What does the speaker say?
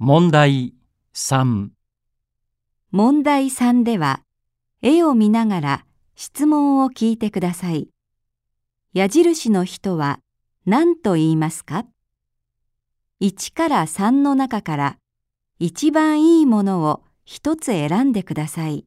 問題3問題3では、絵を見ながら質問を聞いてください。矢印の人は何と言いますか ?1 から3の中から一番いいものを一つ選んでください。